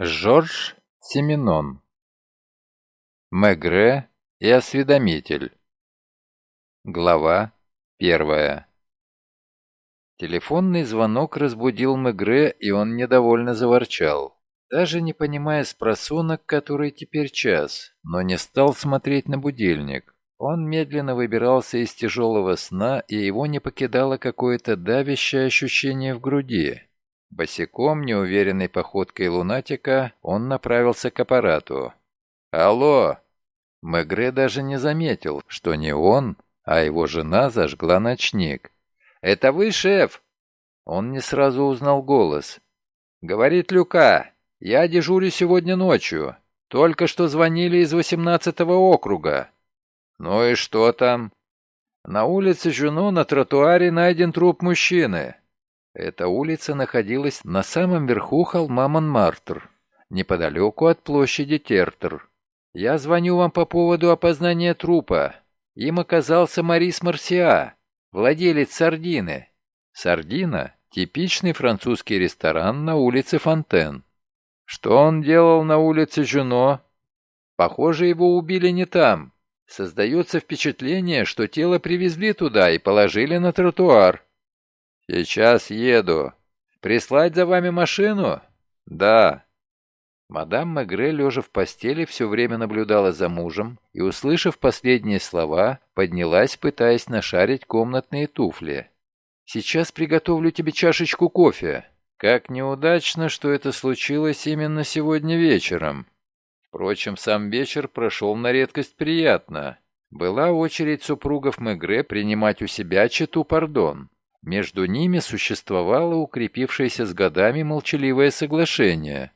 Жорж Семенон Мегре и осведомитель Глава первая Телефонный звонок разбудил Мегре, и он недовольно заворчал. Даже не понимая спросонок, который теперь час, но не стал смотреть на будильник. Он медленно выбирался из тяжелого сна, и его не покидало какое-то давящее ощущение в груди. Босиком, неуверенной походкой лунатика, он направился к аппарату. «Алло!» Мегре даже не заметил, что не он, а его жена зажгла ночник. «Это вы, шеф?» Он не сразу узнал голос. «Говорит Люка, я дежурю сегодня ночью. Только что звонили из восемнадцатого округа». «Ну и что там?» «На улице Жюно на тротуаре найден труп мужчины. Эта улица находилась на самом верху холма Монмартр, неподалеку от площади Тертер. Я звоню вам по поводу опознания трупа. Им оказался Марис Марсиа, владелец Сардины. Сардина – типичный французский ресторан на улице Фонтен. Что он делал на улице Жюно? Похоже, его убили не там. Создается впечатление, что тело привезли туда и положили на тротуар. «Сейчас еду. Прислать за вами машину?» «Да». Мадам Мегре, лежа в постели, все время наблюдала за мужем и, услышав последние слова, поднялась, пытаясь нашарить комнатные туфли. «Сейчас приготовлю тебе чашечку кофе. Как неудачно, что это случилось именно сегодня вечером. Впрочем, сам вечер прошел на редкость приятно. Была очередь супругов Мегре принимать у себя читу пардон. Между ними существовало укрепившееся с годами молчаливое соглашение.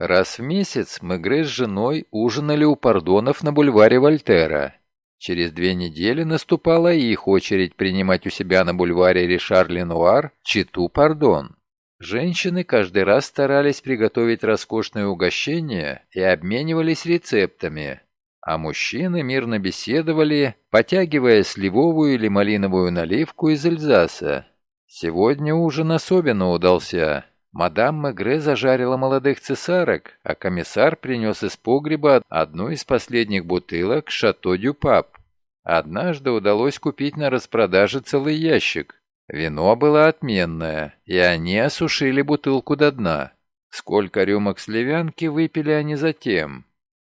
Раз в месяц Мегре с женой ужинали у Пардонов на бульваре Вольтера. Через две недели наступала их очередь принимать у себя на бульваре Ришар-Ленуар читу Пардон. Женщины каждый раз старались приготовить роскошное угощение и обменивались рецептами а мужчины мирно беседовали, потягивая сливовую или малиновую наливку из Эльзаса. Сегодня ужин особенно удался. Мадам Мегре зажарила молодых цесарок, а комиссар принес из погреба одну из последних бутылок «Шато Дю Пап». Однажды удалось купить на распродаже целый ящик. Вино было отменное, и они осушили бутылку до дна. Сколько рюмок сливянки выпили они затем.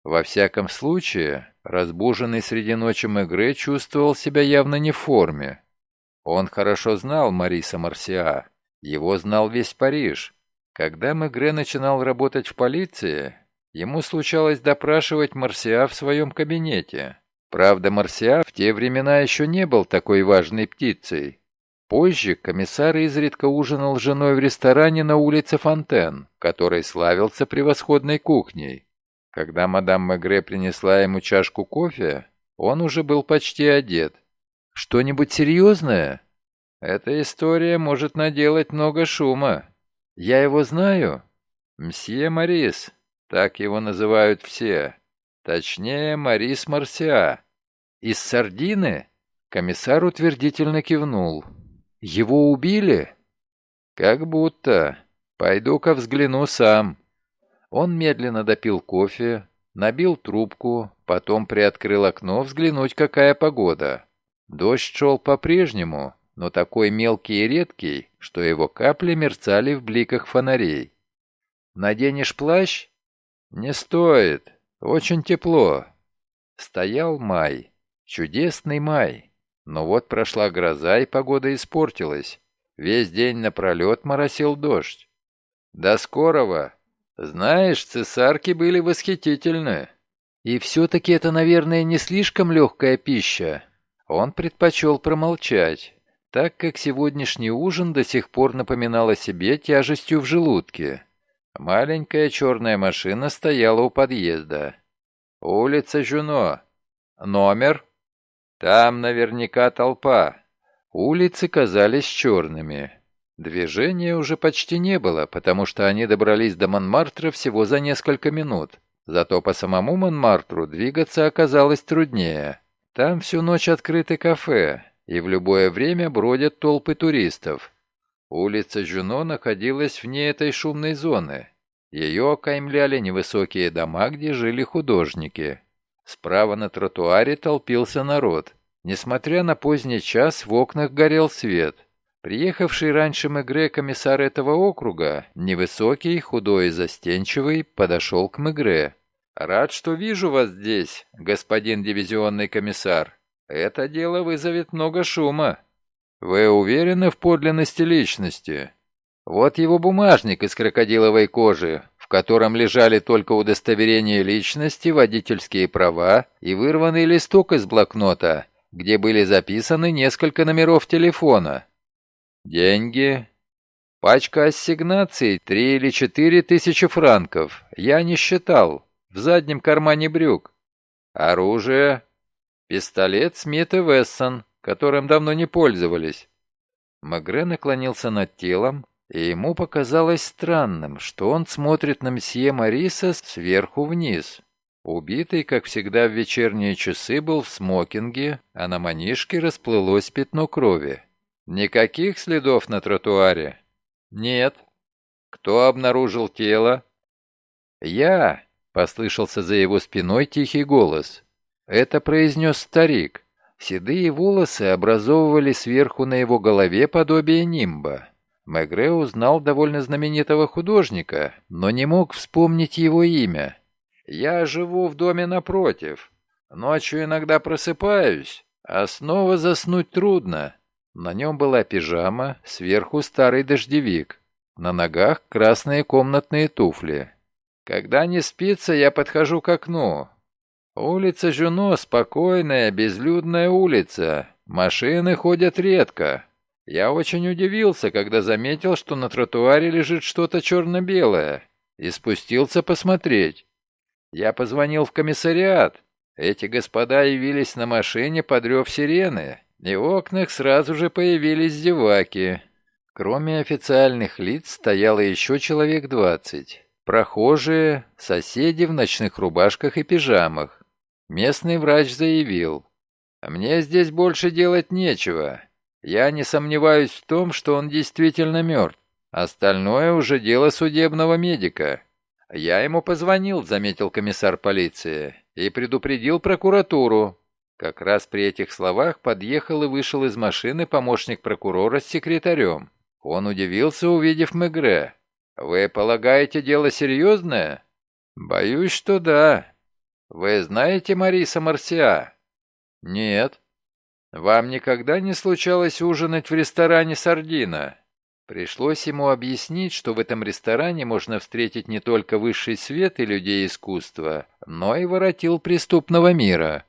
Во всяком случае, разбуженный среди ночи Мегре чувствовал себя явно не в форме. Он хорошо знал Мариса Марсиа, его знал весь Париж. Когда Мегре начинал работать в полиции, ему случалось допрашивать Марсиа в своем кабинете. Правда, Марсиа в те времена еще не был такой важной птицей. Позже комиссар изредка ужинал с женой в ресторане на улице Фонтен, который славился превосходной кухней. Когда мадам Мегре принесла ему чашку кофе, он уже был почти одет. «Что-нибудь серьезное?» «Эта история может наделать много шума. Я его знаю?» «Мсье Марис, так его называют все. Точнее, Марис Марсиа. Из Сардины?» Комиссар утвердительно кивнул. «Его убили?» «Как будто. Пойду-ка взгляну сам». Он медленно допил кофе, набил трубку, потом приоткрыл окно взглянуть, какая погода. Дождь шел по-прежнему, но такой мелкий и редкий, что его капли мерцали в бликах фонарей. «Наденешь плащ?» «Не стоит. Очень тепло». Стоял май. Чудесный май. Но вот прошла гроза, и погода испортилась. Весь день напролет моросил дождь. «До скорого!» Знаешь, цесарки были восхитительны. И все-таки это, наверное, не слишком легкая пища. Он предпочел промолчать, так как сегодняшний ужин до сих пор напоминал о себе тяжестью в желудке. Маленькая черная машина стояла у подъезда. «Улица Жуно. Номер?» «Там наверняка толпа». Улицы казались черными. Движения уже почти не было, потому что они добрались до Монмартра всего за несколько минут. Зато по самому Монмартру двигаться оказалось труднее. Там всю ночь открыты кафе, и в любое время бродят толпы туристов. Улица Жюно находилась вне этой шумной зоны. Ее окаймляли невысокие дома, где жили художники. Справа на тротуаре толпился народ. Несмотря на поздний час, в окнах горел свет. Приехавший раньше Мегре комиссар этого округа, невысокий, худой и застенчивый, подошел к Мегре. «Рад, что вижу вас здесь, господин дивизионный комиссар. Это дело вызовет много шума. Вы уверены в подлинности личности? Вот его бумажник из крокодиловой кожи, в котором лежали только удостоверение личности, водительские права и вырванный листок из блокнота, где были записаны несколько номеров телефона. Деньги. Пачка ассигнаций три или четыре тысячи франков. Я не считал. В заднем кармане брюк. Оружие. Пистолет Смит и Вессон, которым давно не пользовались. Магре наклонился над телом, и ему показалось странным, что он смотрит на мсье Мариса сверху вниз. Убитый, как всегда в вечерние часы, был в смокинге, а на манишке расплылось пятно крови. Никаких следов на тротуаре? Нет. Кто обнаружил тело? Я, послышался за его спиной тихий голос. Это произнес старик. Седые волосы образовывали сверху на его голове подобие нимба. Мегре узнал довольно знаменитого художника, но не мог вспомнить его имя. «Я живу в доме напротив. Ночью иногда просыпаюсь, а снова заснуть трудно. На нем была пижама, сверху старый дождевик. На ногах красные комнатные туфли. Когда не спится, я подхожу к окну. Улица Жюно спокойная, безлюдная улица. Машины ходят редко. Я очень удивился, когда заметил, что на тротуаре лежит что-то черно-белое, и спустился посмотреть. Я позвонил в комиссариат. Эти господа явились на машине под рев сирены и в окнах сразу же появились зеваки. Кроме официальных лиц стояло еще человек двадцать. Прохожие, соседи в ночных рубашках и пижамах. Местный врач заявил, «Мне здесь больше делать нечего. Я не сомневаюсь в том, что он действительно мертв. Остальное уже дело судебного медика». «Я ему позвонил», — заметил комиссар полиции, «и предупредил прокуратуру. Как раз при этих словах подъехал и вышел из машины помощник прокурора с секретарем. Он удивился, увидев Мегре. «Вы полагаете, дело серьезное?» «Боюсь, что да. Вы знаете Мариса Марсиа?» «Нет». «Вам никогда не случалось ужинать в ресторане «Сардина»?» Пришлось ему объяснить, что в этом ресторане можно встретить не только высший свет и людей искусства, но и воротил преступного мира.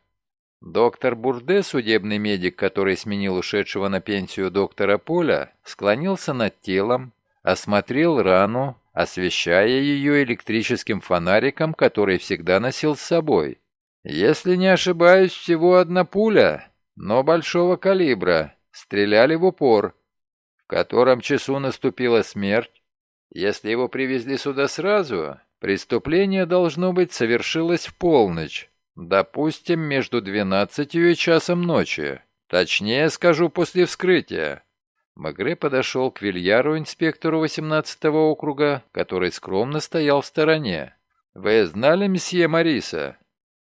Доктор Бурде, судебный медик, который сменил ушедшего на пенсию доктора Поля, склонился над телом, осмотрел рану, освещая ее электрическим фонариком, который всегда носил с собой. Если не ошибаюсь, всего одна пуля, но большого калибра, стреляли в упор. В котором часу наступила смерть? Если его привезли сюда сразу, преступление, должно быть, совершилось в полночь. Допустим, между двенадцатью и часом ночи. Точнее скажу, после вскрытия. Магре подошел к Вильяру, инспектору 18-го округа, который скромно стоял в стороне. «Вы знали месье Мариса?»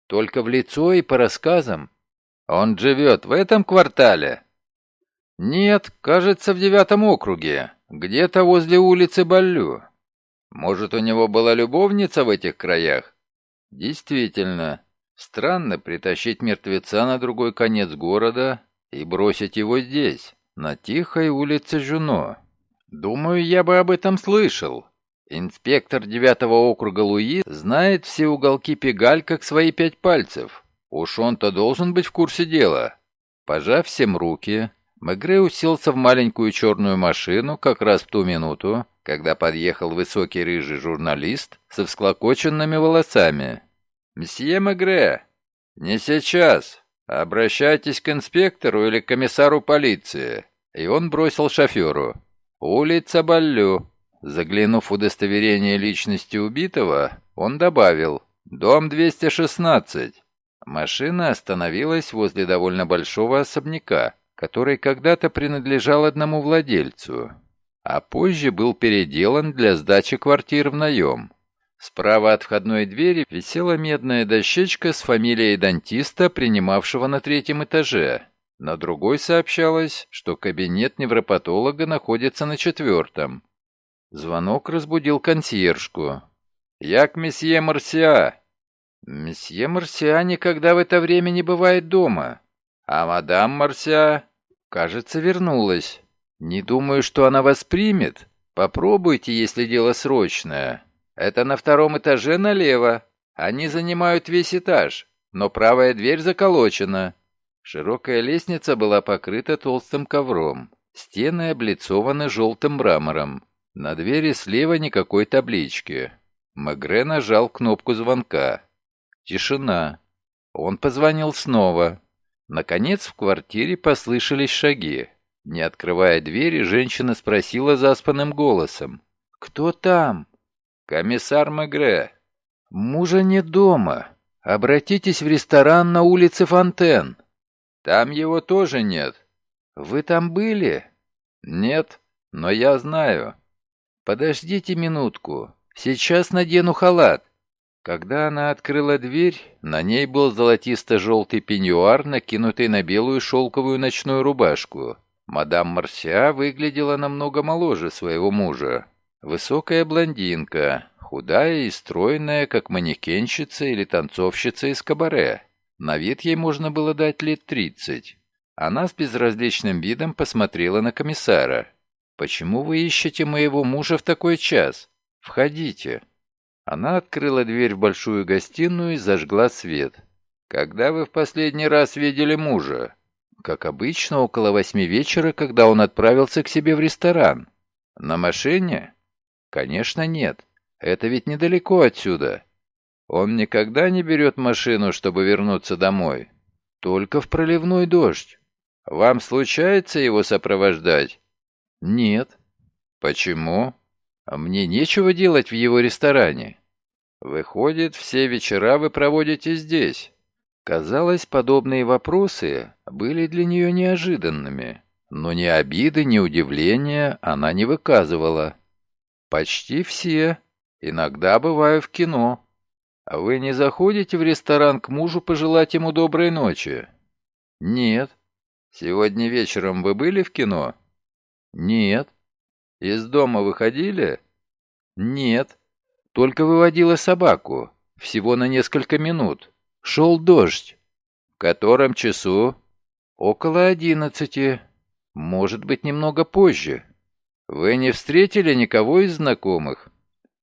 «Только в лицо и по рассказам». «Он живет в этом квартале?» «Нет, кажется, в девятом округе, где-то возле улицы Баллю. Может, у него была любовница в этих краях?» «Действительно, Странно притащить мертвеца на другой конец города и бросить его здесь, на тихой улице Жуно. Думаю, я бы об этом слышал. Инспектор девятого округа Луи знает все уголки Пегаль как свои пять пальцев. Уж он-то должен быть в курсе дела. Пожав всем руки, Мегре уселся в маленькую черную машину как раз в ту минуту, когда подъехал высокий рыжий журналист со всклокоченными волосами. «Мсье Мегре, не сейчас. Обращайтесь к инспектору или к комиссару полиции». И он бросил шоферу. «Улица Баллю». Заглянув в удостоверение личности убитого, он добавил «Дом 216». Машина остановилась возле довольно большого особняка, который когда-то принадлежал одному владельцу, а позже был переделан для сдачи квартир в наем. Справа от входной двери висела медная дощечка с фамилией дантиста, принимавшего на третьем этаже. На другой сообщалось, что кабинет невропатолога находится на четвертом. Звонок разбудил консьержку. «Я к месье Марсиа». «Месье Марсиа никогда в это время не бывает дома. А мадам Марсиа, кажется, вернулась. Не думаю, что она вас примет. Попробуйте, если дело срочное. Это на втором этаже налево. Они занимают весь этаж, но правая дверь заколочена». Широкая лестница была покрыта толстым ковром. Стены облицованы желтым мрамором. На двери слева никакой таблички. Мегре нажал кнопку звонка. Тишина. Он позвонил снова. Наконец в квартире послышались шаги. Не открывая двери, женщина спросила заспанным голосом. «Кто там?» «Комиссар Мегре». «Мужа нет дома. Обратитесь в ресторан на улице Фонтен». «Там его тоже нет». «Вы там были?» «Нет, но я знаю». «Подождите минутку. Сейчас надену халат». Когда она открыла дверь, на ней был золотисто-желтый пеньюар, накинутый на белую шелковую ночную рубашку. Мадам Марсиа выглядела намного моложе своего мужа. Высокая блондинка, худая и стройная, как манекенщица или танцовщица из кабаре. На вид ей можно было дать лет тридцать. Она с безразличным видом посмотрела на комиссара. «Почему вы ищете моего мужа в такой час? Входите». Она открыла дверь в большую гостиную и зажгла свет. «Когда вы в последний раз видели мужа?» «Как обычно, около восьми вечера, когда он отправился к себе в ресторан». «На машине?» «Конечно, нет. Это ведь недалеко отсюда». «Он никогда не берет машину, чтобы вернуться домой?» «Только в проливной дождь». «Вам случается его сопровождать?» «Нет». «Почему?» А мне нечего делать в его ресторане. Выходит, все вечера вы проводите здесь. Казалось, подобные вопросы были для нее неожиданными, но ни обиды, ни удивления она не выказывала. Почти все. Иногда бываю в кино. А вы не заходите в ресторан к мужу пожелать ему доброй ночи? Нет. Сегодня вечером вы были в кино? Нет. Из дома выходили? Нет. Только выводила собаку. Всего на несколько минут. Шел дождь. В котором часу? Около одиннадцати. Может быть, немного позже. Вы не встретили никого из знакомых?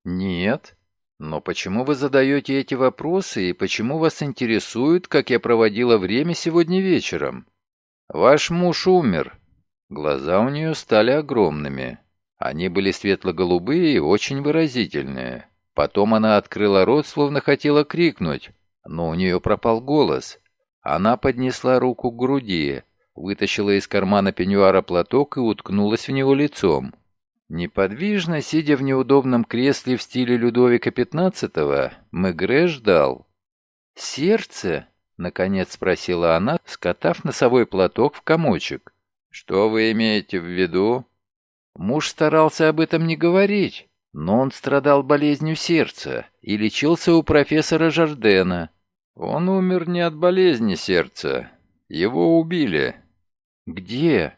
Нет. Но почему вы задаете эти вопросы и почему вас интересует, как я проводила время сегодня вечером? Ваш муж умер. Глаза у нее стали огромными. Они были светло-голубые и очень выразительные. Потом она открыла рот, словно хотела крикнуть, но у нее пропал голос. Она поднесла руку к груди, вытащила из кармана пеньюара платок и уткнулась в него лицом. Неподвижно, сидя в неудобном кресле в стиле Людовика XV, Мегре ждал. «Сердце?» — наконец спросила она, скотав носовой платок в комочек. «Что вы имеете в виду?» Муж старался об этом не говорить, но он страдал болезнью сердца и лечился у профессора Жардена. Он умер не от болезни сердца. Его убили. Где?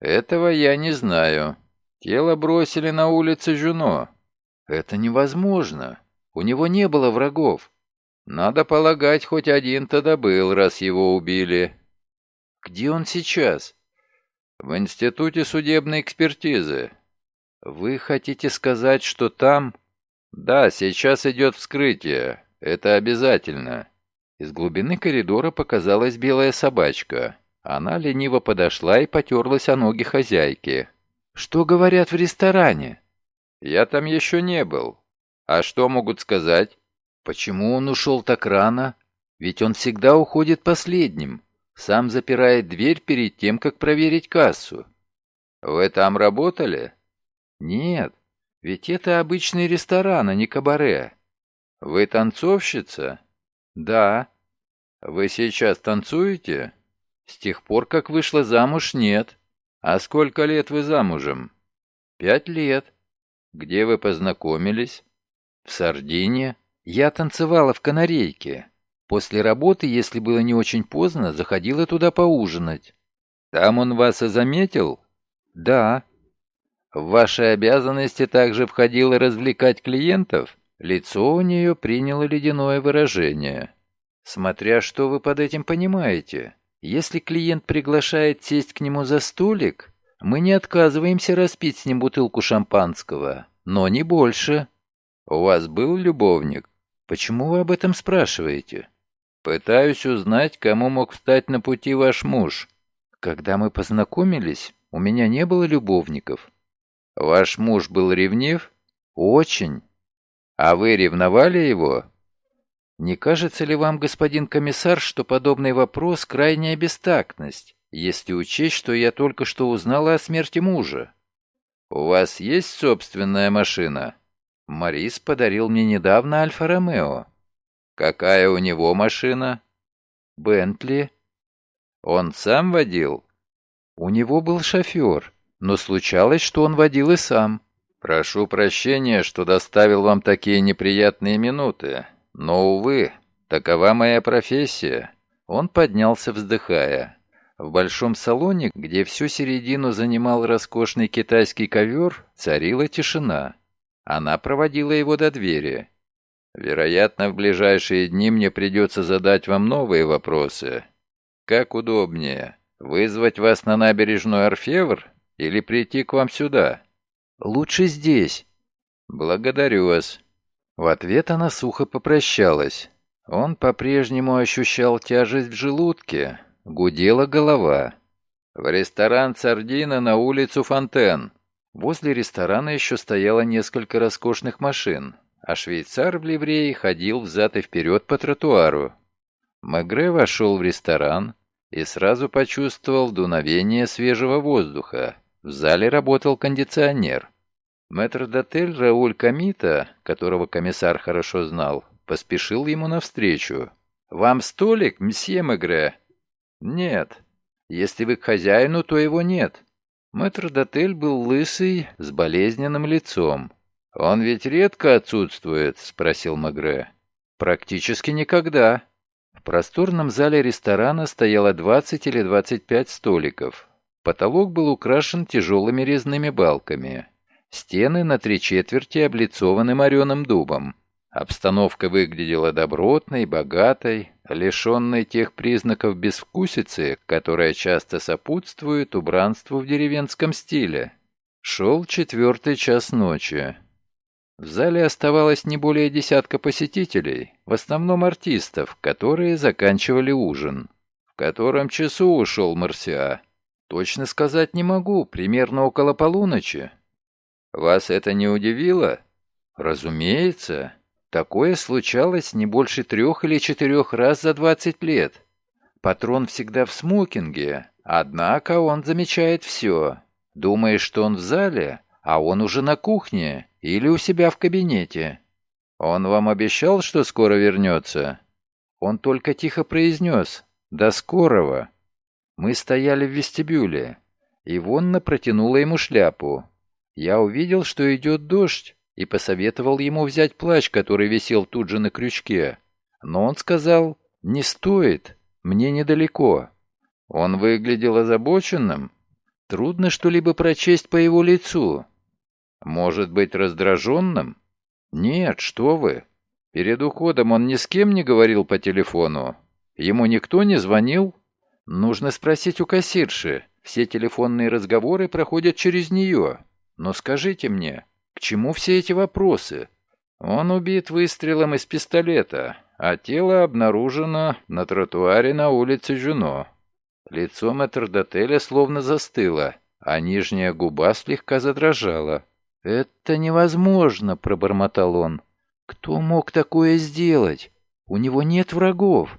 Этого я не знаю. Тело бросили на улице Жуно. Это невозможно. У него не было врагов. Надо полагать, хоть один-то добыл, раз его убили. Где он сейчас? В институте судебной экспертизы. Вы хотите сказать, что там... Да, сейчас идет вскрытие. Это обязательно. Из глубины коридора показалась белая собачка. Она лениво подошла и потерлась о ноги хозяйки. «Что говорят в ресторане?» «Я там еще не был. А что могут сказать?» «Почему он ушел так рано? Ведь он всегда уходит последним. Сам запирает дверь перед тем, как проверить кассу. Вы там работали? Нет, ведь это обычный ресторан, а не кабаре. Вы танцовщица? Да. Вы сейчас танцуете? С тех пор, как вышла замуж, нет. А сколько лет вы замужем? Пять лет. Где вы познакомились? В Сардине я танцевала в канарейке. После работы, если было не очень поздно, заходила туда поужинать. Там он вас и заметил? Да. В ваши обязанности также входило развлекать клиентов? Лицо у нее приняло ледяное выражение. Смотря что вы под этим понимаете. Если клиент приглашает сесть к нему за столик, мы не отказываемся распить с ним бутылку шампанского, но не больше. У вас был любовник? Почему вы об этом спрашиваете? Пытаюсь узнать, кому мог встать на пути ваш муж. Когда мы познакомились, у меня не было любовников. Ваш муж был ревнив? Очень. А вы ревновали его? Не кажется ли вам, господин комиссар, что подобный вопрос – крайняя бестактность, если учесть, что я только что узнала о смерти мужа? У вас есть собственная машина? Морис подарил мне недавно Альфа-Ромео. Какая у него машина? Бентли. Он сам водил? У него был шофер, но случалось, что он водил и сам. Прошу прощения, что доставил вам такие неприятные минуты. Но, увы, такова моя профессия. Он поднялся, вздыхая. В большом салоне, где всю середину занимал роскошный китайский ковер, царила тишина. Она проводила его до двери. «Вероятно, в ближайшие дни мне придется задать вам новые вопросы. Как удобнее, вызвать вас на набережную Орфевр или прийти к вам сюда?» «Лучше здесь». «Благодарю вас. В ответ она сухо попрощалась. Он по-прежнему ощущал тяжесть в желудке, гудела голова. В ресторан «Сардина» на улицу Фонтен. Возле ресторана еще стояло несколько роскошных машин, а швейцар в ливрее ходил взад и вперед по тротуару. Мегре вошел в ресторан и сразу почувствовал дуновение свежего воздуха. В зале работал кондиционер. Мэтр-дотель Рауль Камита, которого комиссар хорошо знал, поспешил ему навстречу. «Вам столик, мсье Мегре?» «Нет. Если вы к хозяину, то его нет». Мэтр-дотель был лысый, с болезненным лицом. «Он ведь редко отсутствует?» — спросил Мегре. «Практически никогда». В просторном зале ресторана стояло 20 или 25 столиков. Потолок был украшен тяжелыми резными балками. Стены на три четверти облицованы мореным дубом. Обстановка выглядела добротной, богатой, лишенной тех признаков безвкусицы, которая часто сопутствует убранству в деревенском стиле. Шел четвертый час ночи. В зале оставалось не более десятка посетителей, в основном артистов, которые заканчивали ужин. В котором часу ушел Марсиа? Точно сказать не могу, примерно около полуночи. Вас это не удивило? Разумеется. Такое случалось не больше трех или четырех раз за двадцать лет. Патрон всегда в смокинге, однако он замечает все. Думаешь, что он в зале, а он уже на кухне или у себя в кабинете. Он вам обещал, что скоро вернется? Он только тихо произнес «До скорого». Мы стояли в вестибюле. Ивонна протянула ему шляпу. Я увидел, что идет дождь, и посоветовал ему взять плащ, который висел тут же на крючке. Но он сказал, «Не стоит, мне недалеко». Он выглядел озабоченным. Трудно что-либо прочесть по его лицу. Может быть, раздраженным? Нет, что вы. Перед уходом он ни с кем не говорил по телефону. Ему никто не звонил? Нужно спросить у кассирши. Все телефонные разговоры проходят через нее. Но скажите мне, к чему все эти вопросы? Он убит выстрелом из пистолета, а тело обнаружено на тротуаре на улице Жуно. Лицо метрдотеля словно застыло, а нижняя губа слегка задрожала. «Это невозможно», — пробормотал он. «Кто мог такое сделать? У него нет врагов.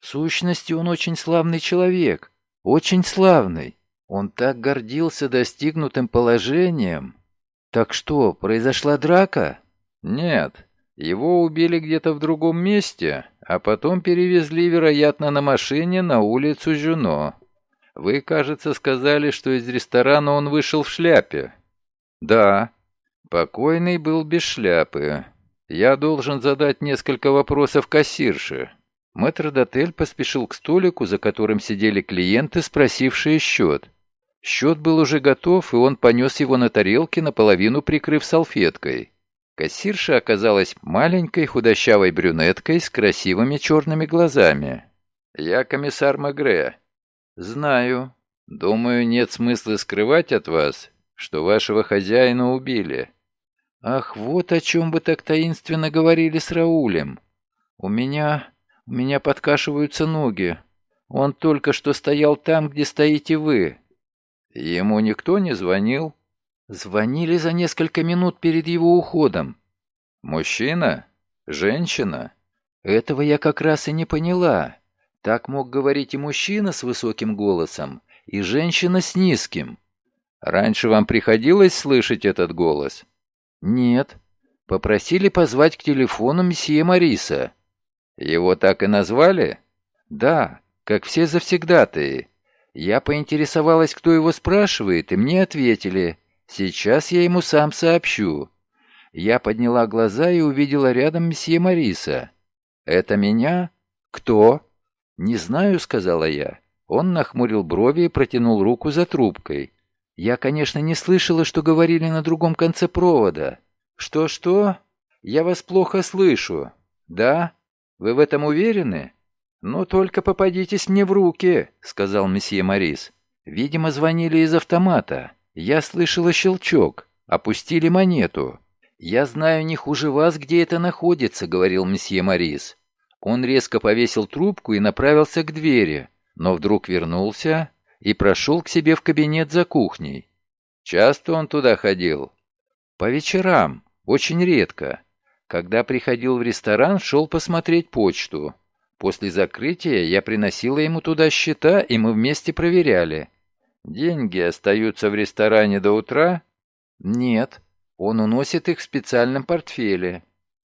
В сущности, он очень славный человек. Очень славный. Он так гордился достигнутым положением. Так что, произошла драка? Нет. Его убили где-то в другом месте, а потом перевезли, вероятно, на машине на улицу Жюно. Вы, кажется, сказали, что из ресторана он вышел в шляпе. Да. Покойный был без шляпы. Я должен задать несколько вопросов кассирше». Мэтр-дотель поспешил к столику, за которым сидели клиенты, спросившие счет. Счет был уже готов, и он понес его на тарелке, наполовину прикрыв салфеткой. Кассирша оказалась маленькой худощавой брюнеткой с красивыми черными глазами. «Я комиссар Магре». «Знаю. Думаю, нет смысла скрывать от вас, что вашего хозяина убили». «Ах, вот о чем вы так таинственно говорили с Раулем. У меня... у меня подкашиваются ноги. Он только что стоял там, где стоите вы». Ему никто не звонил? Звонили за несколько минут перед его уходом. Мужчина? Женщина? Этого я как раз и не поняла. Так мог говорить и мужчина с высоким голосом, и женщина с низким. Раньше вам приходилось слышать этот голос? Нет. Попросили позвать к телефону месье Мариса. Его так и назвали? Да, как все завсегдатые. Я поинтересовалась, кто его спрашивает, и мне ответили. Сейчас я ему сам сообщу. Я подняла глаза и увидела рядом месье Мариса. «Это меня? Кто?» «Не знаю», — сказала я. Он нахмурил брови и протянул руку за трубкой. Я, конечно, не слышала, что говорили на другом конце провода. «Что-что? Я вас плохо слышу. Да? Вы в этом уверены?» «Ну, только попадитесь мне в руки», — сказал месье Морис. «Видимо, звонили из автомата. Я слышала щелчок. Опустили монету». «Я знаю не хуже вас, где это находится», — говорил месье Морис. Он резко повесил трубку и направился к двери, но вдруг вернулся и прошел к себе в кабинет за кухней. Часто он туда ходил? По вечерам, очень редко. Когда приходил в ресторан, шел посмотреть почту. После закрытия я приносила ему туда счета, и мы вместе проверяли. Деньги остаются в ресторане до утра? Нет, он уносит их в специальном портфеле.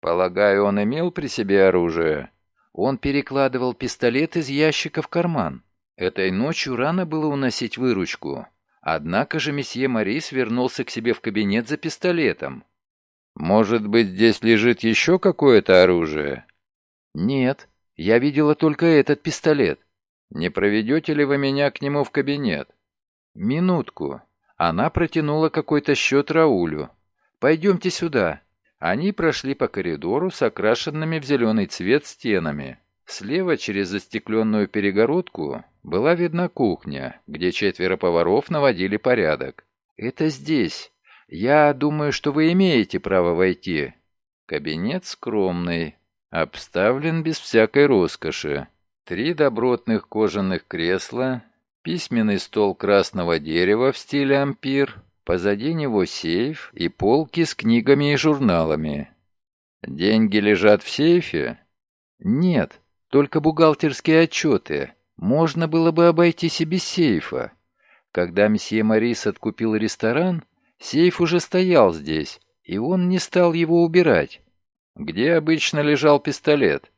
Полагаю, он имел при себе оружие? Он перекладывал пистолет из ящика в карман. Этой ночью рано было уносить выручку. Однако же месье Морис вернулся к себе в кабинет за пистолетом. «Может быть, здесь лежит еще какое-то оружие?» «Нет, я видела только этот пистолет. Не проведете ли вы меня к нему в кабинет? Минутку. Она протянула какой-то счет Раулю. Пойдемте сюда. Они прошли по коридору с окрашенными в зеленый цвет стенами. Слева через застекленную перегородку была видна кухня, где четверо поваров наводили порядок. «Это здесь. Я думаю, что вы имеете право войти». Кабинет скромный, Обставлен без всякой роскоши. Три добротных кожаных кресла, письменный стол красного дерева в стиле ампир, позади него сейф и полки с книгами и журналами. Деньги лежат в сейфе? Нет, только бухгалтерские отчеты. Можно было бы обойтись и без сейфа. Когда месье Марис откупил ресторан, сейф уже стоял здесь, и он не стал его убирать. «Где обычно лежал пистолет?»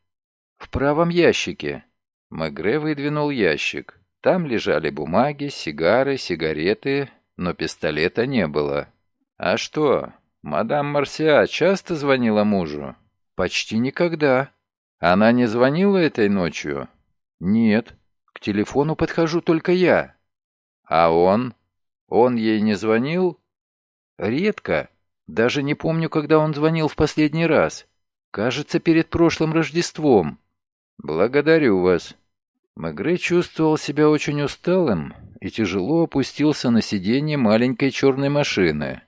«В правом ящике». Мегре выдвинул ящик. Там лежали бумаги, сигары, сигареты, но пистолета не было. «А что, мадам Марсиа часто звонила мужу?» «Почти никогда». «Она не звонила этой ночью?» «Нет. К телефону подхожу только я». «А он? Он ей не звонил?» «Редко. Даже не помню, когда он звонил в последний раз. Кажется, перед прошлым Рождеством. Благодарю вас. Мегре чувствовал себя очень усталым и тяжело опустился на сиденье маленькой черной машины.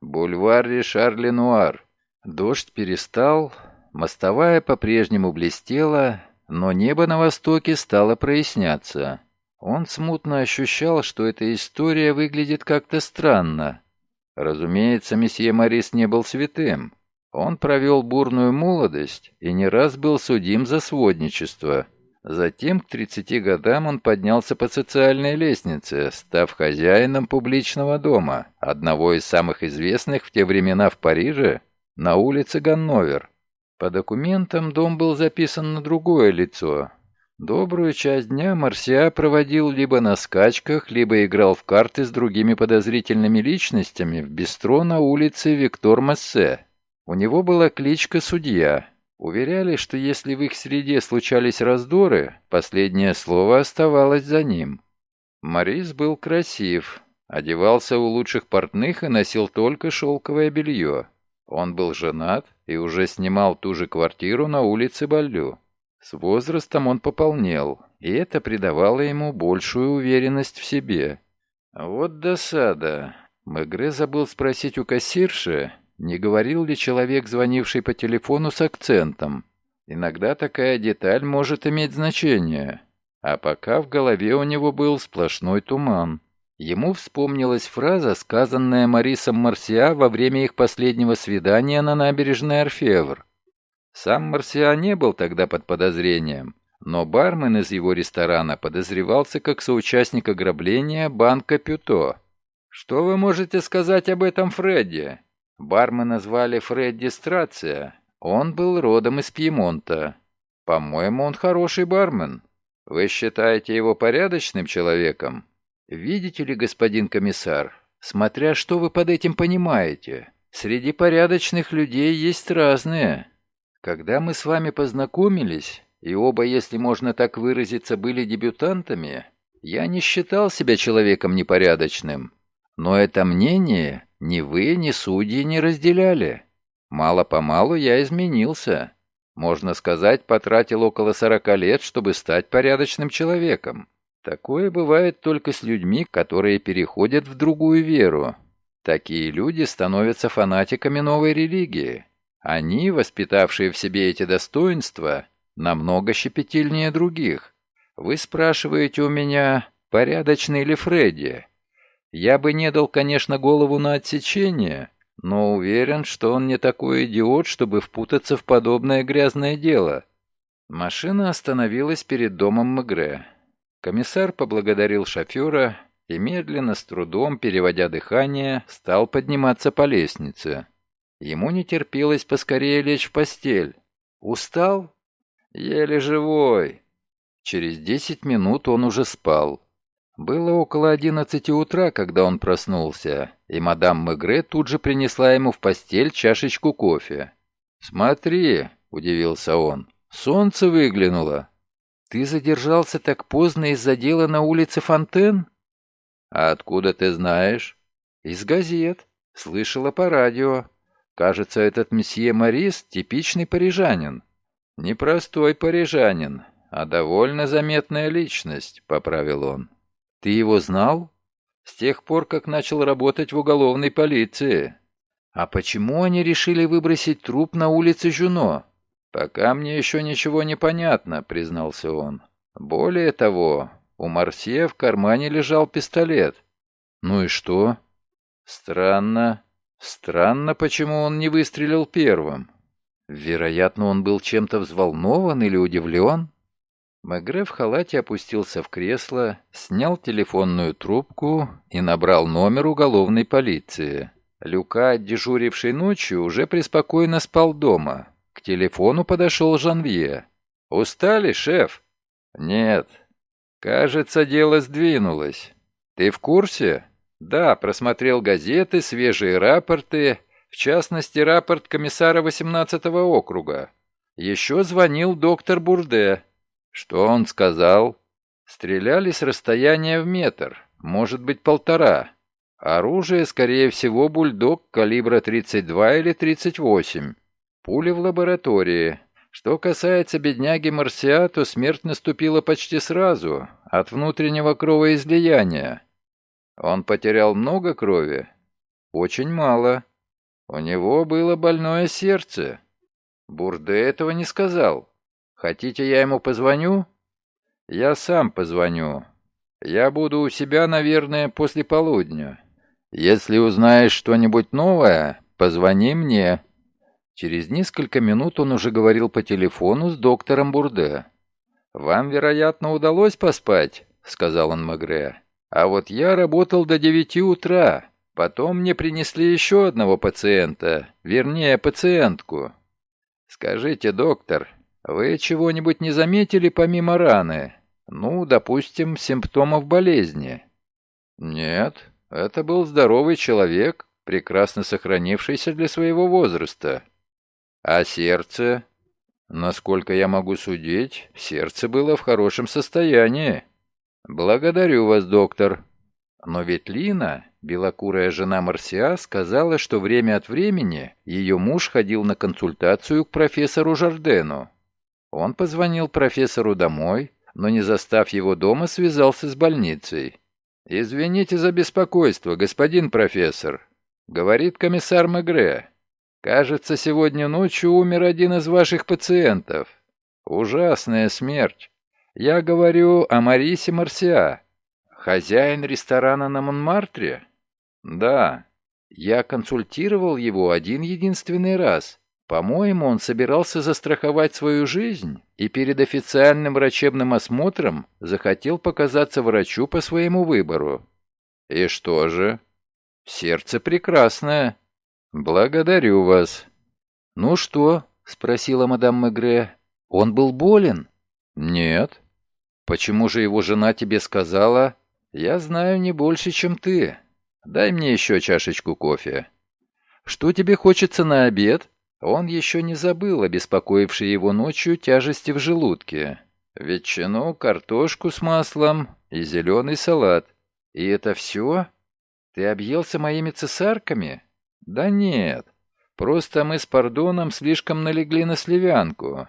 Бульвар Ришар-Ленуар. Дождь перестал, мостовая по-прежнему блестела, но небо на востоке стало проясняться. Он смутно ощущал, что эта история выглядит как-то странно. Разумеется, месье Морис не был святым. Он провел бурную молодость и не раз был судим за сводничество. Затем к 30 годам он поднялся по социальной лестнице, став хозяином публичного дома, одного из самых известных в те времена в Париже, на улице Ганновер. По документам дом был записан на другое лицо. Добрую часть дня Марсиа проводил либо на скачках, либо играл в карты с другими подозрительными личностями в бистро на улице Виктор Массе. У него была кличка «Судья». Уверяли, что если в их среде случались раздоры, последнее слово оставалось за ним. Морис был красив, одевался у лучших портных и носил только шелковое белье. Он был женат и уже снимал ту же квартиру на улице Баллю. С возрастом он пополнел, и это придавало ему большую уверенность в себе. Вот досада. Мегре забыл спросить у кассирши, не говорил ли человек, звонивший по телефону с акцентом. Иногда такая деталь может иметь значение. А пока в голове у него был сплошной туман. Ему вспомнилась фраза, сказанная Марисом Марсиа во время их последнего свидания на набережной Орфевр. Сам Марсиа не был тогда под подозрением, но бармен из его ресторана подозревался как соучастник ограбления банка Пюто. «Что вы можете сказать об этом Фредди?» Бармена звали Фредди Страция. Он был родом из Пьемонта. По-моему, он хороший бармен. Вы считаете его порядочным человеком? Видите ли, господин комиссар, смотря что вы под этим понимаете, среди порядочных людей есть разные. Когда мы с вами познакомились, и оба, если можно так выразиться, были дебютантами, я не считал себя человеком непорядочным. Но это мнение ни вы, ни судьи не разделяли. Мало-помалу я изменился. Можно сказать, потратил около сорока лет, чтобы стать порядочным человеком. Такое бывает только с людьми, которые переходят в другую веру. Такие люди становятся фанатиками новой религии. Они, воспитавшие в себе эти достоинства, намного щепетильнее других. Вы спрашиваете у меня, порядочный ли Фредди? Я бы не дал, конечно, голову на отсечение, но уверен, что он не такой идиот, чтобы впутаться в подобное грязное дело. Машина остановилась перед домом Мегре. Комиссар поблагодарил шофера и медленно, с трудом, переводя дыхание, стал подниматься по лестнице. Ему не терпелось поскорее лечь в постель. Устал? Еле живой. Через десять минут он уже спал. Было около одиннадцати утра, когда он проснулся, и мадам Мегре тут же принесла ему в постель чашечку кофе. «Смотри», — удивился он, — «солнце выглянуло». «Ты задержался так поздно из-за дела на улице Фонтен?» «А откуда ты знаешь?» «Из газет. Слышала по радио. Кажется, этот месье Морис — типичный парижанин». «Непростой парижанин, а довольно заметная личность», — поправил он. «Ты его знал?» «С тех пор, как начал работать в уголовной полиции». «А почему они решили выбросить труп на улице Жюно?» «Пока мне еще ничего не понятно», — признался он. «Более того, у Марсье в кармане лежал пистолет». «Ну и что?» «Странно. Странно, почему он не выстрелил первым. Вероятно, он был чем-то взволнован или удивлен. Мегре в халате опустился в кресло, снял телефонную трубку и набрал номер уголовной полиции. Люка, дежуривший ночью, уже преспокойно спал дома. К телефону подошел Жанвье. «Устали, шеф?» «Нет. Кажется, дело сдвинулось. Ты в курсе?» «Да, просмотрел газеты, свежие рапорты, в частности, рапорт комиссара 18-го округа. Еще звонил доктор Бурде. Что он сказал? Стреляли с расстояния в метр, может быть полтора. Оружие, скорее всего, бульдог калибра 32 или 38. Пули в лаборатории. Что касается бедняги Марсиа, то смерть наступила почти сразу, от внутреннего кровоизлияния. Он потерял много крови? Очень мало. У него было больное сердце. Бурде этого не сказал. Хотите, я ему позвоню? Я сам позвоню. Я буду у себя, наверное, после полудня. Если узнаешь что-нибудь новое, позвони мне. Через несколько минут он уже говорил по телефону с доктором Бурде. «Вам, вероятно, удалось поспать», — сказал он Магре. «А вот я работал до девяти утра. Потом мне принесли еще одного пациента, вернее, пациентку. Скажите, доктор, вы чего-нибудь не заметили помимо раны? Ну, допустим, симптомов болезни? Нет, это был здоровый человек, прекрасно сохранившийся для своего возраста. А сердце? Насколько я могу судить, сердце было в хорошем состоянии. Благодарю вас, доктор. Но ведь Лина, белокурая жена Марсиа, сказала, что время от времени ее муж ходил на консультацию к профессору Жардену. Он позвонил профессору домой, но не застав его дома, связался с больницей. «Извините за беспокойство, господин профессор», — говорит комиссар Мегре. «Кажется, сегодня ночью умер один из ваших пациентов. Ужасная смерть. Я говорю о Марисе Марсиа. Хозяин ресторана на Монмартре? Да. Я консультировал его один единственный раз. По-моему, он собирался застраховать свою жизнь и перед официальным врачебным осмотром захотел показаться врачу по своему выбору. И что же? Сердце прекрасное. Благодарю вас. Ну что? спросила мадам Мегре. Он был болен? Нет. Почему же его жена тебе сказала? Я знаю не больше, чем ты. Дай мне еще чашечку кофе. Что тебе хочется на обед? Он еще не забыл о его ночью тяжести в желудке. Ветчину, картошку с маслом и зеленый салат. И это все? Ты объелся моими цесарками? Да нет. Просто мы с Пардоном слишком налегли на сливянку.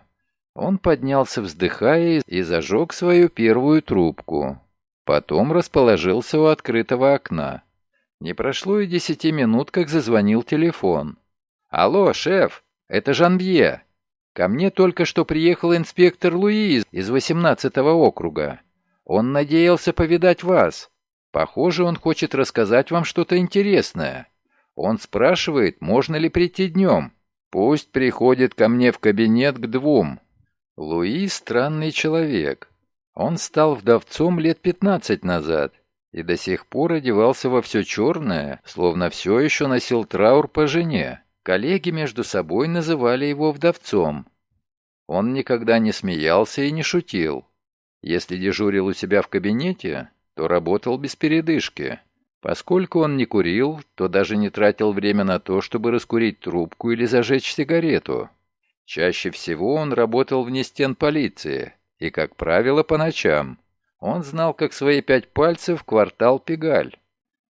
Он поднялся, вздыхая, и зажег свою первую трубку. Потом расположился у открытого окна. Не прошло и десяти минут, как зазвонил телефон. «Алло, шеф, это Жанвье. Ко мне только что приехал инспектор Луи из 18-го округа. Он надеялся повидать вас. Похоже, он хочет рассказать вам что-то интересное. Он спрашивает, можно ли прийти днем. Пусть приходит ко мне в кабинет к двум. Луи — странный человек. Он стал вдовцом лет пятнадцать назад и до сих пор одевался во все черное, словно все еще носил траур по жене. Коллеги между собой называли его вдовцом. Он никогда не смеялся и не шутил. Если дежурил у себя в кабинете, то работал без передышки. Поскольку он не курил, то даже не тратил время на то, чтобы раскурить трубку или зажечь сигарету. Чаще всего он работал вне стен полиции, и, как правило, по ночам. Он знал, как свои пять пальцев, квартал Пегаль.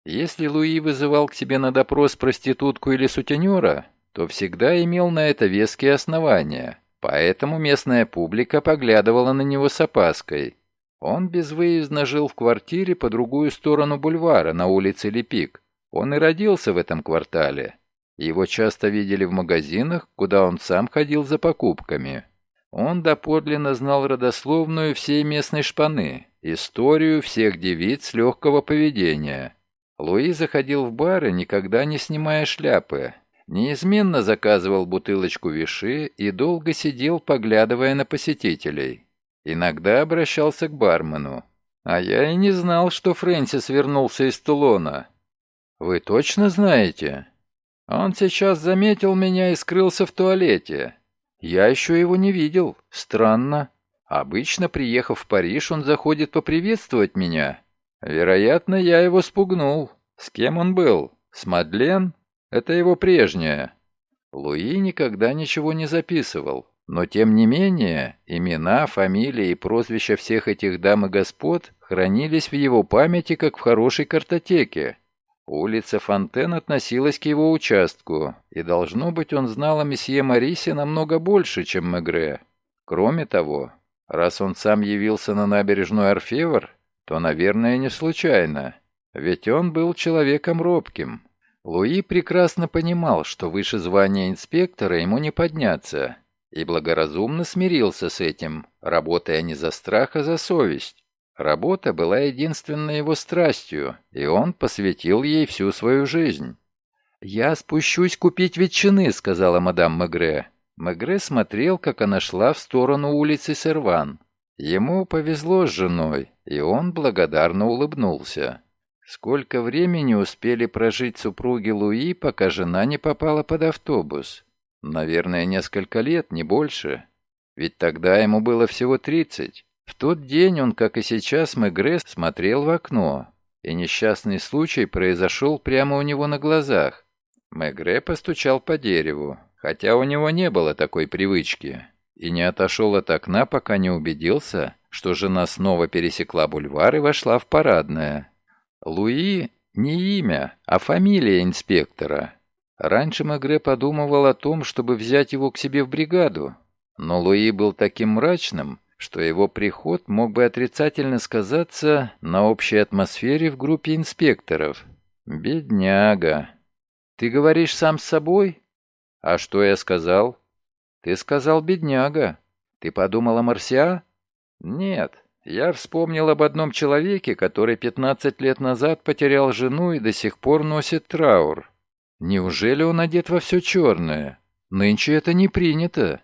Если Луи вызывал к себе на допрос проститутку или сутенера, то всегда имел на это веские основания, поэтому местная публика поглядывала на него с опаской. Он безвыездно жил в квартире по другую сторону бульвара, на улице Лепик. Он и родился в этом квартале. Его часто видели в магазинах, куда он сам ходил за покупками. Он доподлинно знал родословную всей местной шпаны, историю всех девиц легкого поведения. Луи заходил в бары, никогда не снимая шляпы. Неизменно заказывал бутылочку виши и долго сидел, поглядывая на посетителей. Иногда обращался к бармену. «А я и не знал, что Фрэнсис вернулся из Тулона». «Вы точно знаете?» Он сейчас заметил меня и скрылся в туалете. Я еще его не видел. Странно. Обычно, приехав в Париж, он заходит поприветствовать меня. Вероятно, я его спугнул. С кем он был? С Мадлен? Это его прежняя. Луи никогда ничего не записывал. Но тем не менее, имена, фамилии и прозвища всех этих дам и господ хранились в его памяти, как в хорошей картотеке. Улица Фонтен относилась к его участку, и, должно быть, он знал о месье Марисе намного больше, чем Мегре. Кроме того, раз он сам явился на набережную Орфевр, то, наверное, не случайно, ведь он был человеком робким. Луи прекрасно понимал, что выше звания инспектора ему не подняться, и благоразумно смирился с этим, работая не за страх, а за совесть. Работа была единственной его страстью, и он посвятил ей всю свою жизнь. «Я спущусь купить ветчины», — сказала мадам Мегре. Мегре смотрел, как она шла в сторону улицы Серван. Ему повезло с женой, и он благодарно улыбнулся. Сколько времени успели прожить супруги Луи, пока жена не попала под автобус? Наверное, несколько лет, не больше. Ведь тогда ему было всего тридцать. В тот день он, как и сейчас, Мегре смотрел в окно, и несчастный случай произошел прямо у него на глазах. Мегре постучал по дереву. хотя у него не было такой привычки, и не отошел от окна, пока не убедился, что жена снова пересекла бульвар и вошла в парадное. Луи не имя, а фамилия инспектора. Раньше Мегре подумывал о том, чтобы взять его к себе в бригаду, но Луи был таким мрачным, что его приход мог бы отрицательно сказаться на общей атмосфере в группе инспекторов. «Бедняга!» «Ты говоришь сам с собой?» «А что я сказал?» «Ты сказал бедняга. Ты подумал о Марсиа?» «Нет, я вспомнил об одном человеке, который 15 лет назад потерял жену и до сих пор носит траур. Неужели он одет во все черное? Нынче это не принято».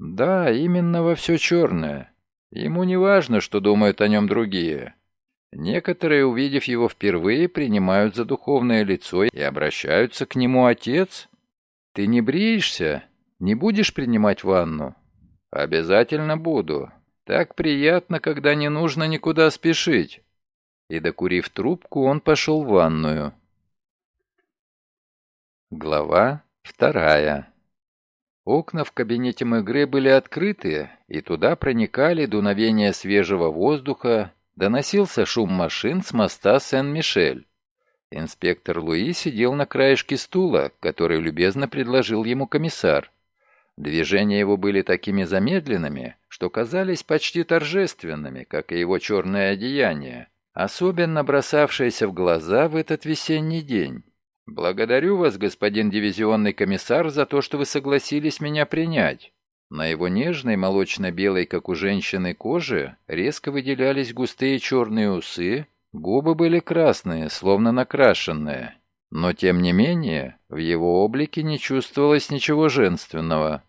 «Да, именно во все черное. Ему не важно, что думают о нем другие. Некоторые, увидев его впервые, принимают за духовное лицо и обращаются к нему «Отец». «Ты не бреешься? Не будешь принимать ванну?» «Обязательно буду. Так приятно, когда не нужно никуда спешить». И, докурив трубку, он пошел в ванную. Глава вторая Окна в кабинете Мегре были открыты, и туда проникали дуновения свежего воздуха, доносился шум машин с моста Сен-Мишель. Инспектор Луи сидел на краешке стула, который любезно предложил ему комиссар. Движения его были такими замедленными, что казались почти торжественными, как и его черное одеяние, особенно бросавшееся в глаза в этот весенний день. «Благодарю вас, господин дивизионный комиссар, за то, что вы согласились меня принять». На его нежной, молочно-белой, как у женщины, коже резко выделялись густые черные усы, губы были красные, словно накрашенные. Но, тем не менее, в его облике не чувствовалось ничего женственного.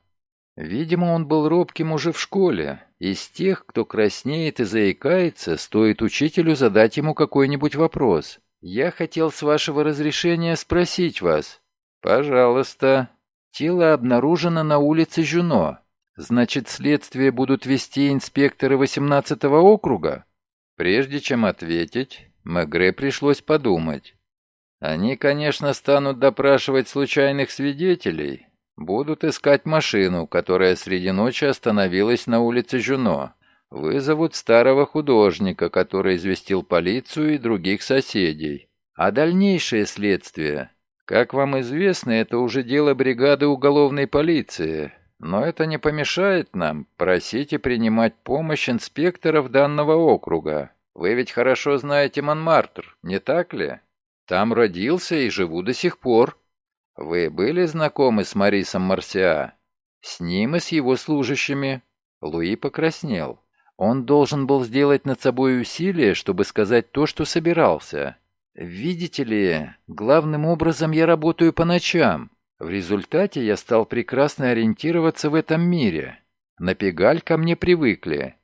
Видимо, он был робким уже в школе, из тех, кто краснеет и заикается, стоит учителю задать ему какой-нибудь вопрос. «Я хотел с вашего разрешения спросить вас». «Пожалуйста». «Тело обнаружено на улице Жюно. Значит, следствие будут вести инспекторы 18-го округа?» Прежде чем ответить, Мегре пришлось подумать. «Они, конечно, станут допрашивать случайных свидетелей, будут искать машину, которая среди ночи остановилась на улице Жюно. Вызовут старого художника, который известил полицию и других соседей. А дальнейшее следствие? Как вам известно, это уже дело бригады уголовной полиции. Но это не помешает нам просить и принимать помощь инспекторов данного округа. Вы ведь хорошо знаете Монмартр, не так ли? Там родился и живу до сих пор. Вы были знакомы с Марисом Марсиа? С ним и с его служащими. Луи покраснел. Он должен был сделать над собой усилие, чтобы сказать то, что собирался. «Видите ли, главным образом я работаю по ночам. В результате я стал прекрасно ориентироваться в этом мире. На Пегаль ко мне привыкли.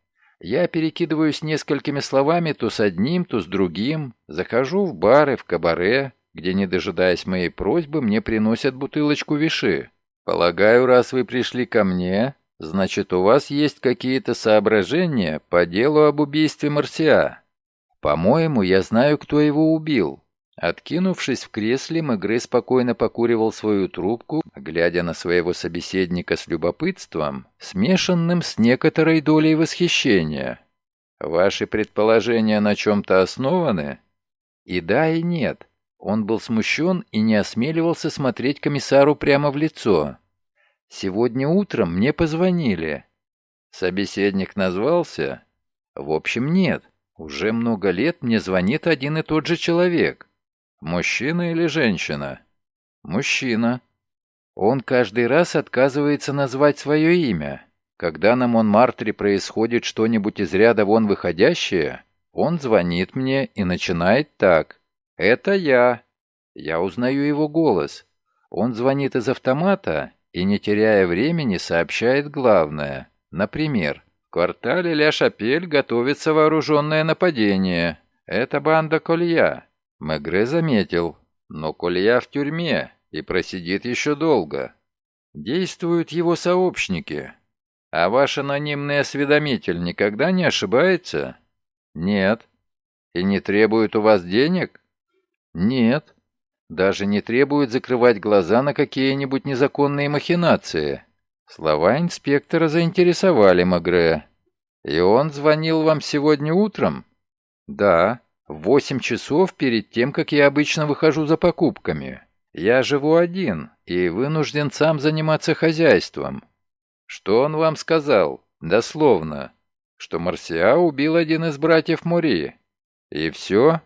Я перекидываюсь несколькими словами то с одним, то с другим, захожу в бары, в кабаре, где, не дожидаясь моей просьбы, мне приносят бутылочку виши. Полагаю, раз вы пришли ко мне, Значит, у вас есть какие-то соображения по делу об убийстве Марсиа? По-моему, я знаю, кто его убил. Откинувшись в кресле, Мегре спокойно покуривал свою трубку, глядя на своего собеседника с любопытством, смешанным с некоторой долей восхищения. «Ваши предположения на чем-то основаны?» «И да, и нет». Он был смущен и не осмеливался смотреть комиссару прямо в лицо. Сегодня утром мне позвонили. Собеседник назвался? В общем, нет. Уже много лет мне звонит один и тот же человек. Мужчина или женщина? Мужчина. Он каждый раз отказывается назвать свое имя. Когда на Монмартре происходит что-нибудь из ряда вон выходящее, он звонит мне и начинает так. «Это я». Я узнаю его голос. Он звонит из автомата и, не теряя времени, сообщает главное. Например, в квартале Ля-Шапель готовится вооруженное нападение. Это банда Колья. Мегре заметил. Но Колья в тюрьме и просидит еще долго. Действуют его сообщники. А ваш анонимный осведомитель никогда не ошибается? Нет. И не требует у вас денег? Нет. даже не требует закрывать глаза на какие-нибудь незаконные махинации. Слова инспектора заинтересовали Магре. «И он звонил вам сегодня утром?» «Да, восемь часов перед тем, как я обычно выхожу за покупками. Я живу один и вынужден сам заниматься хозяйством». «Что он вам сказал?» «Дословно, что Марсиа убил один из братьев Мури». «И все?»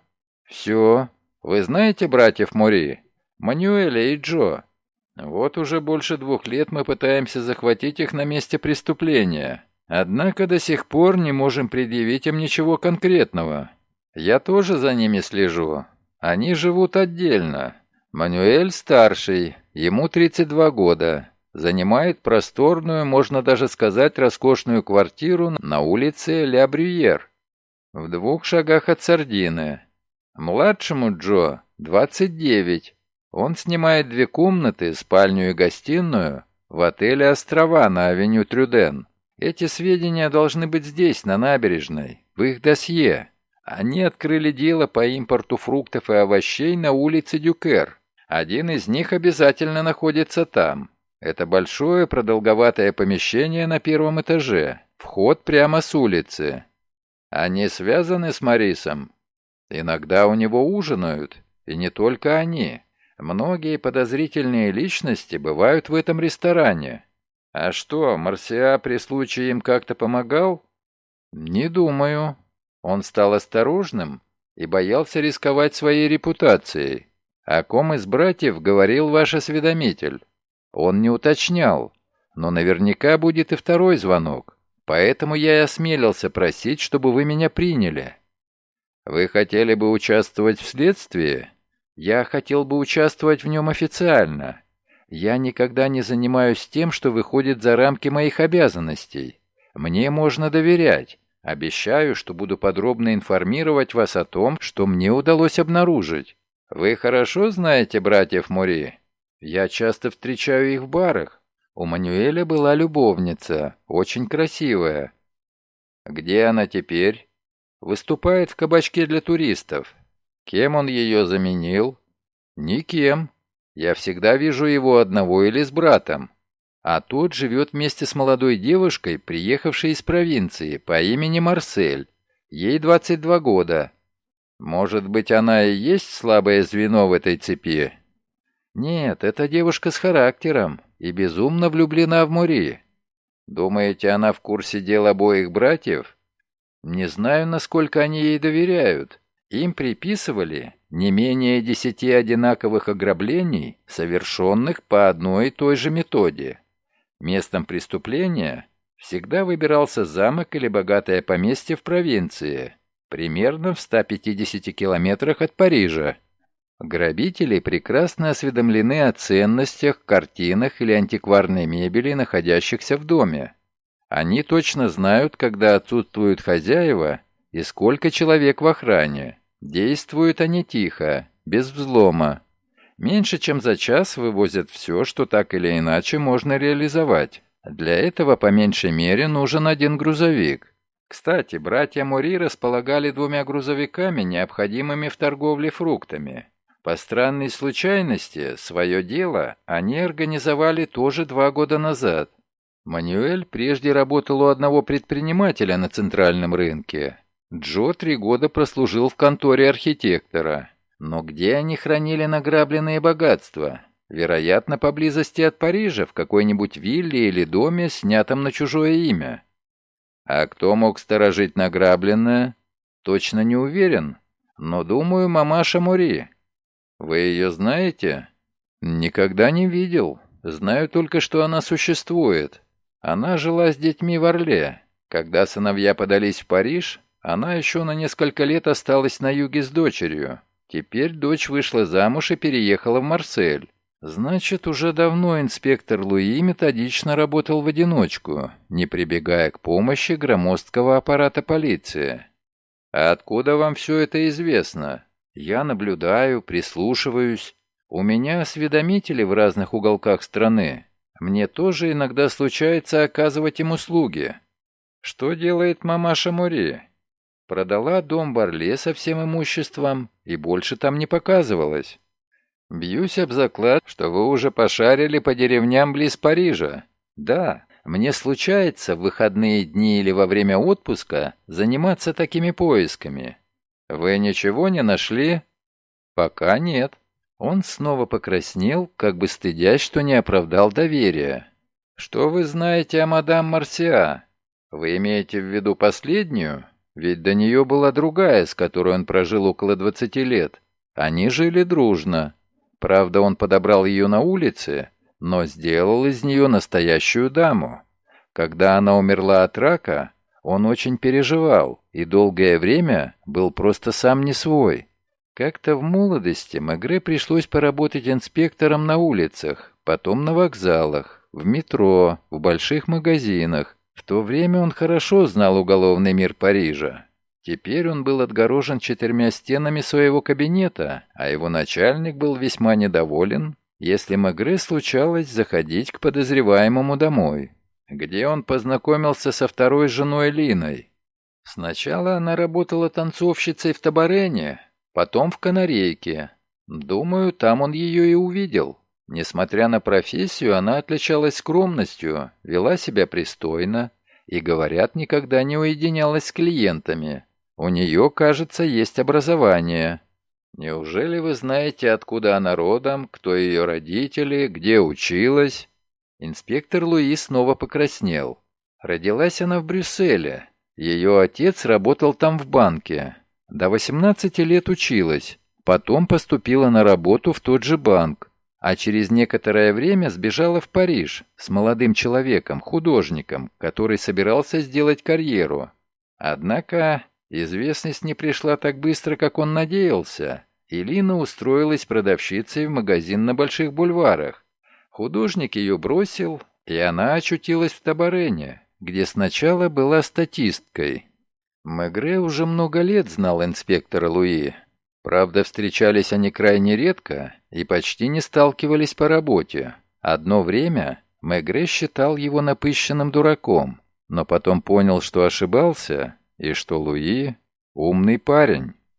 «Все. Вы знаете братьев Мури? Мануэля и Джо?» Вот уже больше двух лет мы пытаемся захватить их на месте преступления. Однако до сих пор не можем предъявить им ничего конкретного. Я тоже за ними слежу. Они живут отдельно. Мануэль старший, ему 32 года. Занимает просторную, можно даже сказать, роскошную квартиру на улице Ля Брюер. В двух шагах от Сардины. Младшему Джо 29. Он снимает две комнаты, спальню и гостиную, в отеле «Острова» на авеню Трюден. Эти сведения должны быть здесь, на набережной, в их досье. Они открыли дело по импорту фруктов и овощей на улице Дюкер. Один из них обязательно находится там. Это большое продолговатое помещение на первом этаже. Вход прямо с улицы. Они связаны с Марисом? Иногда у него ужинают, и не только они. Многие подозрительные личности бывают в этом ресторане. А что, Марсиа при случае им как-то помогал? Не думаю. Он стал осторожным и боялся рисковать своей репутацией. О ком из братьев говорил ваш осведомитель? Он не уточнял, но наверняка будет и второй звонок. Поэтому я и осмелился просить, чтобы вы меня приняли. Вы хотели бы участвовать в следствии? Я хотел бы участвовать в нем официально. Я никогда не занимаюсь тем, что выходит за рамки моих обязанностей. Мне можно доверять. Обещаю, что буду подробно информировать вас о том, что мне удалось обнаружить. Вы хорошо знаете братьев Мури? Я часто встречаю их в барах. У Мануэля была любовница, очень красивая. Где она теперь? Выступает в кабачке для туристов. Кем он ее заменил? Никем. Я всегда вижу его одного или с братом. А тот живет вместе с молодой девушкой, приехавшей из провинции, по имени Марсель. Ей 22 года. Может быть, она и есть слабое звено в этой цепи? Нет, эта девушка с характером и безумно влюблена в Мури. Думаете, она в курсе дел обоих братьев? Не знаю, насколько они ей доверяют. Им приписывали не менее десяти одинаковых ограблений, совершенных по одной и той же методе. Местом преступления всегда выбирался замок или богатое поместье в провинции, примерно в 150 километрах от Парижа. Грабители прекрасно осведомлены о ценностях, картинах или антикварной мебели, находящихся в доме. Они точно знают, когда отсутствуют хозяева и сколько человек в охране. Действуют они тихо, без взлома. Меньше чем за час вывозят все, что так или иначе можно реализовать. Для этого по меньшей мере нужен один грузовик. Кстати, братья Мури располагали двумя грузовиками, необходимыми в торговле фруктами. По странной случайности, свое дело они организовали тоже два года назад. Мануэль прежде работал у одного предпринимателя на центральном рынке, Джо три года прослужил в конторе архитектора. Но где они хранили награбленные богатства? Вероятно, поблизости от Парижа, в какой-нибудь вилле или доме, снятом на чужое имя. А кто мог сторожить награбленное? Точно не уверен, но думаю, мамаша Мури. Вы ее знаете? Никогда не видел. Знаю только, что она существует. Она жила с детьми в Орле. Когда сыновья подались в Париж, она еще на несколько лет осталась на юге с дочерью. Теперь дочь вышла замуж и переехала в Марсель. Значит, уже давно инспектор Луи методично работал в одиночку, не прибегая к помощи громоздкого аппарата полиции. А откуда вам все это известно? Я наблюдаю, прислушиваюсь. У меня осведомители в разных уголках страны. Мне тоже иногда случается оказывать им услуги. Что делает мамаша Мури? Продала дом Барле со всем имуществом и больше там не показывалась. «Бьюсь об заклад, что вы уже пошарили по деревням близ Парижа. Да, мне случается в выходные дни или во время отпуска заниматься такими поисками. Вы ничего не нашли?» «Пока нет». Он снова покраснел, как бы стыдясь, что не оправдал доверия. «Что вы знаете о мадам Марсиа? Вы имеете в виду последнюю? Ведь до нее была другая, с которой он прожил около двадцати лет. Они жили дружно. Правда, он подобрал ее на улице, но сделал из нее настоящую даму. Когда она умерла от рака, он очень переживал и долгое время был просто сам не свой. Как-то в молодости Мегре пришлось поработать инспектором на улицах, потом на вокзалах, в метро, в больших магазинах. В то время он хорошо знал уголовный мир Парижа. Теперь он был отгорожен четырьмя стенами своего кабинета, а его начальник был весьма недоволен, если Мегре случалось заходить к подозреваемому домой, где он познакомился со второй женой Линой. Сначала она работала танцовщицей в Табарене, потом в Канарейке. Думаю, там он ее и увидел. Несмотря на профессию, она отличалась скромностью, вела себя пристойно и, говорят, никогда не уединялась с клиентами. У нее, кажется, есть образование. Неужели вы знаете, откуда она родом, кто ее родители, где училась?» Инспектор Луи снова покраснел. Родилась она в Брюсселе. Ее отец работал там в банке. До 18 лет училась. Потом поступила на работу в тот же банк. А через некоторое время сбежала в Париж с молодым человеком, художником, который собирался сделать карьеру. Однако Известность не пришла так быстро, как он надеялся, и Лина устроилась продавщицей в магазин на Больших бульварах. Художник ее бросил, и она очутилась в Табарене, где сначала была статисткой. Мегре уже много лет знал инспектора Луи. Правда, встречались они крайне редко и почти не сталкивались по работе. Одно время Мегре считал его напыщенным дураком, но потом понял, что ошибался и что Луи умный парень.